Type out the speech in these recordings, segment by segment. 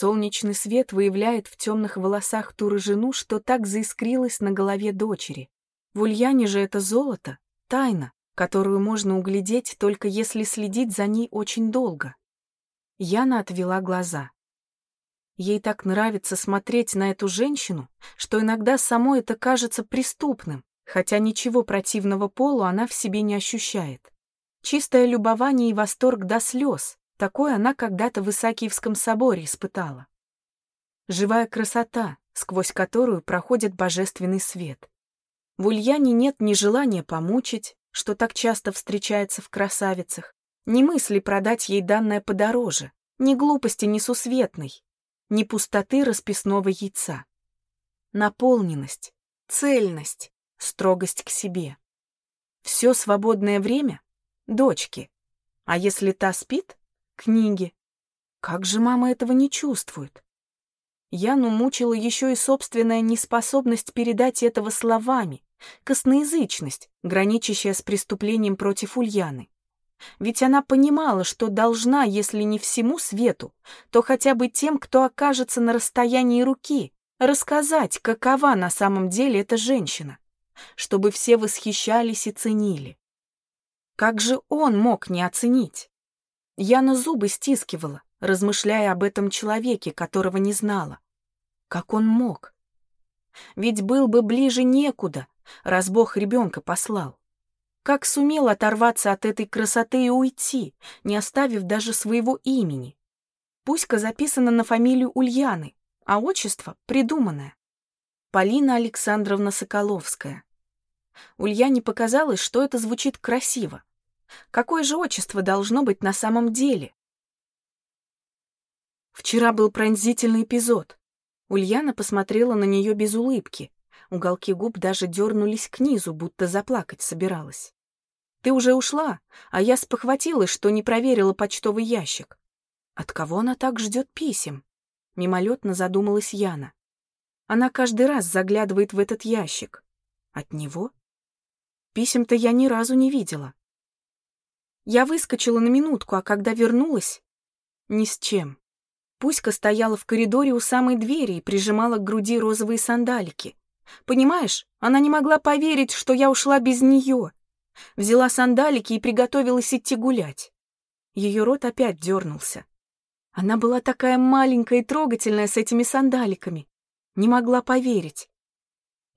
Солнечный свет выявляет в темных волосах ту рыжину, что так заискрилась на голове дочери. В Ульяне же это золото — тайна, которую можно углядеть только если следить за ней очень долго. Яна отвела глаза. Ей так нравится смотреть на эту женщину, что иногда самой это кажется преступным, хотя ничего противного полу она в себе не ощущает. Чистое любование и восторг до слез, такое она когда-то в Исаакиевском соборе испытала. Живая красота, сквозь которую проходит божественный свет. В Ульяне нет ни желания помучить, что так часто встречается в красавицах, ни мысли продать ей данное подороже, ни глупости несусветной, ни пустоты расписного яйца. Наполненность, цельность, строгость к себе. Все свободное время — дочки. А если та спит — книги. Как же мама этого не чувствует? Яну мучила еще и собственная неспособность передать этого словами, косноязычность, граничащая с преступлением против Ульяны. Ведь она понимала, что должна, если не всему свету, то хотя бы тем, кто окажется на расстоянии руки, рассказать, какова на самом деле эта женщина, чтобы все восхищались и ценили. Как же он мог не оценить? Яна зубы стискивала, размышляя об этом человеке, которого не знала. Как он мог? Ведь был бы ближе некуда, раз Бог ребенка послал. Как сумел оторваться от этой красоты и уйти, не оставив даже своего имени? Пуська записана на фамилию Ульяны, а отчество придуманное. Полина Александровна Соколовская. Ульяне показалось, что это звучит красиво. Какое же отчество должно быть на самом деле? Вчера был пронзительный эпизод. Ульяна посмотрела на нее без улыбки, Уголки губ даже дернулись к низу, будто заплакать собиралась. «Ты уже ушла, а я спохватилась, что не проверила почтовый ящик. От кого она так ждет писем?» Мимолетно задумалась Яна. Она каждый раз заглядывает в этот ящик. От него? Писем-то я ни разу не видела. Я выскочила на минутку, а когда вернулась... Ни с чем. Пуська стояла в коридоре у самой двери и прижимала к груди розовые сандалики. Понимаешь, она не могла поверить, что я ушла без нее. Взяла сандалики и приготовилась идти гулять. Ее рот опять дернулся. Она была такая маленькая и трогательная с этими сандаликами. Не могла поверить.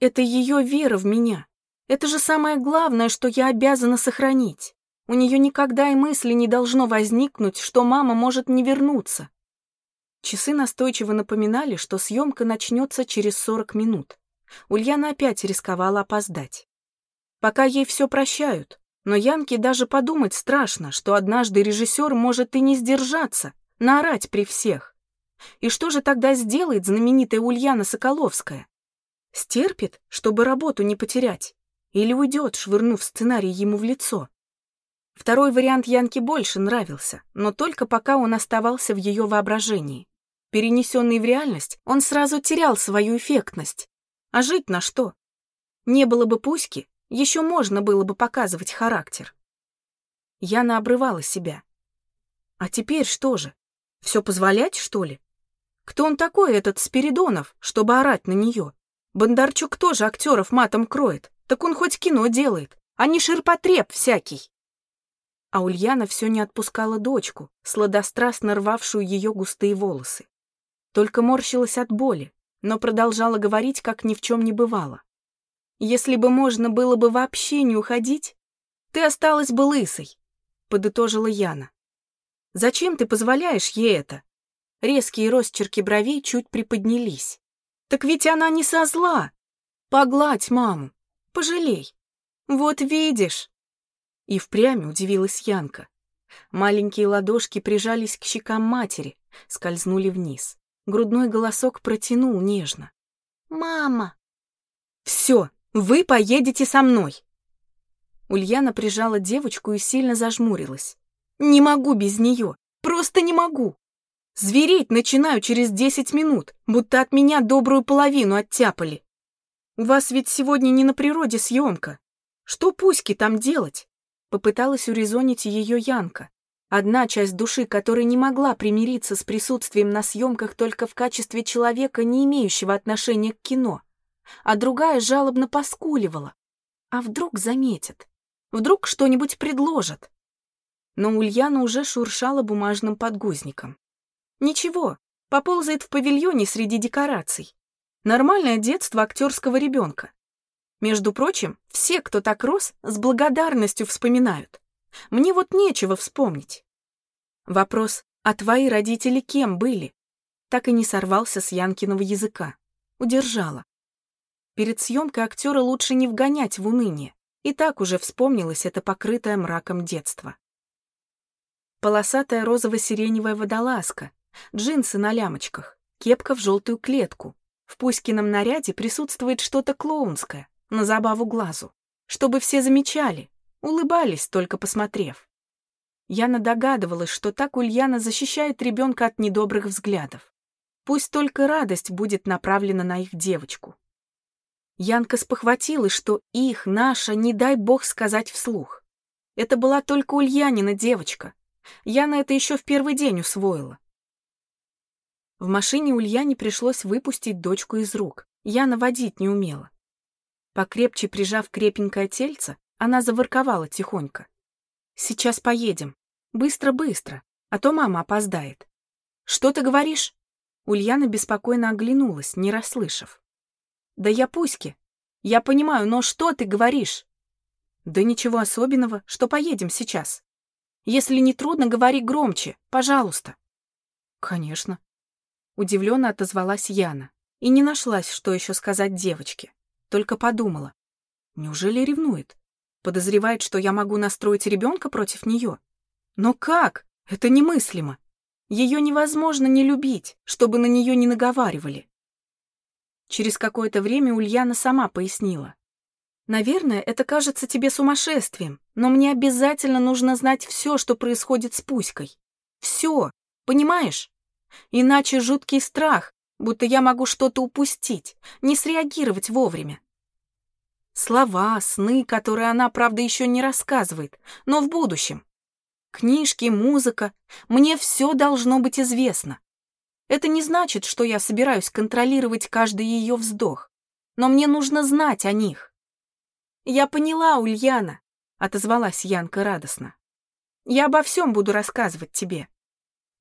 Это ее вера в меня. Это же самое главное, что я обязана сохранить. У нее никогда и мысли не должно возникнуть, что мама может не вернуться. Часы настойчиво напоминали, что съемка начнется через 40 минут. Ульяна опять рисковала опоздать. Пока ей все прощают, но Янке даже подумать страшно, что однажды режиссер может и не сдержаться, наорать при всех. И что же тогда сделает знаменитая Ульяна Соколовская? Стерпит, чтобы работу не потерять? Или уйдет, швырнув сценарий ему в лицо? Второй вариант Янке больше нравился, но только пока он оставался в ее воображении. Перенесенный в реальность, он сразу терял свою эффектность, а жить на что? Не было бы Пуськи, еще можно было бы показывать характер. Яна обрывала себя. А теперь что же? Все позволять, что ли? Кто он такой, этот Спиридонов, чтобы орать на нее? Бондарчук тоже актеров матом кроет, так он хоть кино делает, а не ширпотреб всякий. А Ульяна все не отпускала дочку, сладострастно рвавшую ее густые волосы. Только морщилась от боли, но продолжала говорить, как ни в чем не бывало. «Если бы можно было бы вообще не уходить, ты осталась бы лысой», — подытожила Яна. «Зачем ты позволяешь ей это?» Резкие росчерки бровей чуть приподнялись. «Так ведь она не со зла. Погладь маму, пожалей. Вот видишь». И впрямь удивилась Янка. Маленькие ладошки прижались к щекам матери, скользнули вниз. Грудной голосок протянул нежно. «Мама!» «Все, вы поедете со мной!» Ульяна прижала девочку и сильно зажмурилась. «Не могу без нее! Просто не могу! Звереть начинаю через десять минут, будто от меня добрую половину оттяпали. У вас ведь сегодня не на природе съемка. Что Пуське там делать?» Попыталась урезонить ее Янка, Одна часть души, которая не могла примириться с присутствием на съемках только в качестве человека, не имеющего отношения к кино, а другая жалобно поскуливала. А вдруг заметят? Вдруг что-нибудь предложат? Но Ульяна уже шуршала бумажным подгузником. Ничего, поползает в павильоне среди декораций. Нормальное детство актерского ребенка. Между прочим, все, кто так рос, с благодарностью вспоминают. Мне вот нечего вспомнить. Вопрос, а твои родители кем были? Так и не сорвался с Янкиного языка. Удержала. Перед съемкой актера лучше не вгонять в уныние. И так уже вспомнилось это покрытое мраком детство. Полосатая розово-сиреневая водолазка, джинсы на лямочках, кепка в желтую клетку. В Пуськином наряде присутствует что-то клоунское, на забаву глазу, чтобы все замечали, улыбались, только посмотрев. Яна догадывалась, что так Ульяна защищает ребенка от недобрых взглядов. Пусть только радость будет направлена на их девочку. Янка спохватилась, что их, наша, не дай бог сказать вслух. Это была только Ульянина девочка, Яна это еще в первый день усвоила. В машине Ульяне пришлось выпустить дочку из рук. Яна водить не умела. Покрепче прижав крепенькое тельце, она заворковала тихонько. «Сейчас поедем. Быстро-быстро, а то мама опоздает». «Что ты говоришь?» Ульяна беспокойно оглянулась, не расслышав. «Да я Пуське. Я понимаю, но что ты говоришь?» «Да ничего особенного, что поедем сейчас. Если не трудно, говори громче, пожалуйста. Конечно. Удивленно отозвалась Яна и не нашлась, что еще сказать девочке. Только подумала. Неужели ревнует? Подозревает, что я могу настроить ребенка против нее? Но как? Это немыслимо. Ее невозможно не любить, чтобы на нее не наговаривали. Через какое-то время Ульяна сама пояснила. Наверное, это кажется тебе сумасшествием, но мне обязательно нужно знать все, что происходит с Пуськой. Все, понимаешь? Иначе жуткий страх, будто я могу что-то упустить, не среагировать вовремя. Слова, сны, которые она, правда, еще не рассказывает, но в будущем. Книжки, музыка, мне все должно быть известно. Это не значит, что я собираюсь контролировать каждый ее вздох, но мне нужно знать о них. «Я поняла, Ульяна», — отозвалась Янка радостно. «Я обо всем буду рассказывать тебе.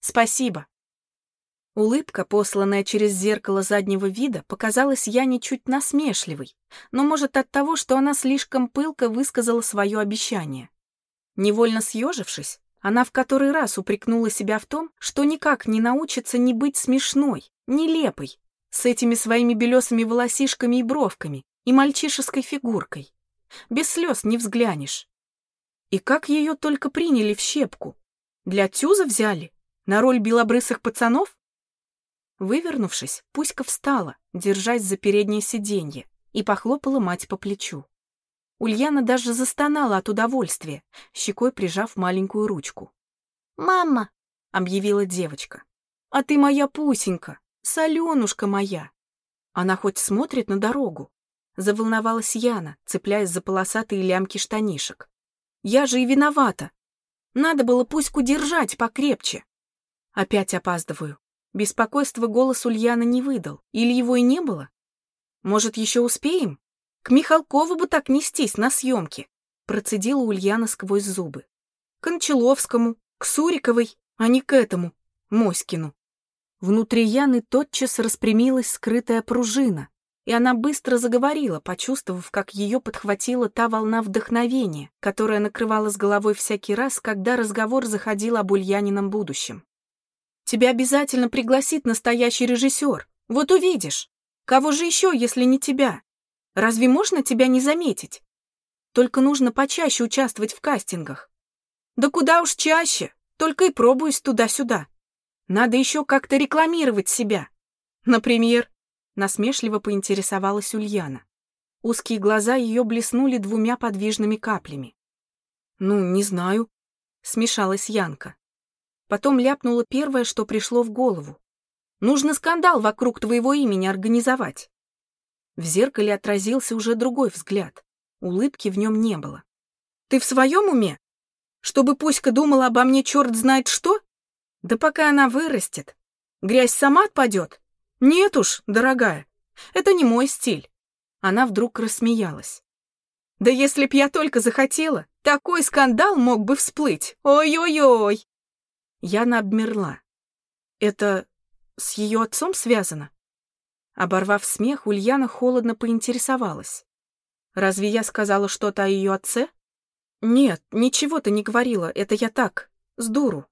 Спасибо». Улыбка, посланная через зеркало заднего вида, показалась Яне чуть насмешливой, но, может, от того, что она слишком пылко высказала свое обещание. Невольно съежившись, она в который раз упрекнула себя в том, что никак не научится не быть смешной, нелепой, с этими своими белесыми волосишками и бровками и мальчишеской фигуркой. Без слез не взглянешь. И как ее только приняли в щепку? Для Тюза взяли? На роль белобрысых пацанов? Вывернувшись, Пуська встала, держась за переднее сиденье, и похлопала мать по плечу. Ульяна даже застонала от удовольствия, щекой прижав маленькую ручку. «Мама!» — объявила девочка. «А ты моя Пусенька, соленушка моя!» Она хоть смотрит на дорогу, Заволновалась Яна, цепляясь за полосатые лямки штанишек. «Я же и виновата. Надо было Пуську держать покрепче». Опять опаздываю. Беспокойство голос Ульяна не выдал. Или его и не было? Может, еще успеем? К Михалкову бы так нестись на съемке. Процедила Ульяна сквозь зубы. К Анчеловскому, к Суриковой, а не к этому, Моськину. Внутри Яны тотчас распрямилась скрытая пружина, и она быстро заговорила, почувствовав, как ее подхватила та волна вдохновения, которая накрывала с головой всякий раз, когда разговор заходил об Ульянином будущем. «Тебя обязательно пригласит настоящий режиссер. Вот увидишь. Кого же еще, если не тебя? Разве можно тебя не заметить? Только нужно почаще участвовать в кастингах. Да куда уж чаще, только и пробуюсь туда-сюда. Надо еще как-то рекламировать себя. Например, Насмешливо поинтересовалась Ульяна. Узкие глаза ее блеснули двумя подвижными каплями. «Ну, не знаю», — смешалась Янка. Потом ляпнула первое, что пришло в голову. «Нужно скандал вокруг твоего имени организовать». В зеркале отразился уже другой взгляд. Улыбки в нем не было. «Ты в своем уме? Чтобы Пуська думала обо мне черт знает что? Да пока она вырастет. Грязь сама отпадет. Нет уж, дорогая, это не мой стиль. Она вдруг рассмеялась. Да если б я только захотела, такой скандал мог бы всплыть. Ой-ой-ой. Яна обмерла. Это с ее отцом связано? Оборвав смех, Ульяна холодно поинтересовалась. «Разве я сказала что-то о ее отце?» «Нет, ничего ты не говорила, это я так, с дуру».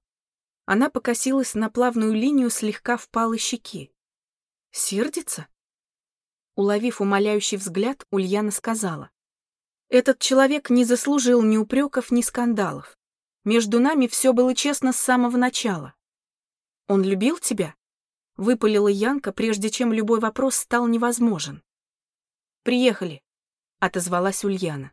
Она покосилась на плавную линию слегка впалой щеки. «Сердится?» Уловив умоляющий взгляд, Ульяна сказала. «Этот человек не заслужил ни упреков, ни скандалов. Между нами все было честно с самого начала. Он любил тебя?» Выпалила Янка, прежде чем любой вопрос стал невозможен. «Приехали», — отозвалась Ульяна.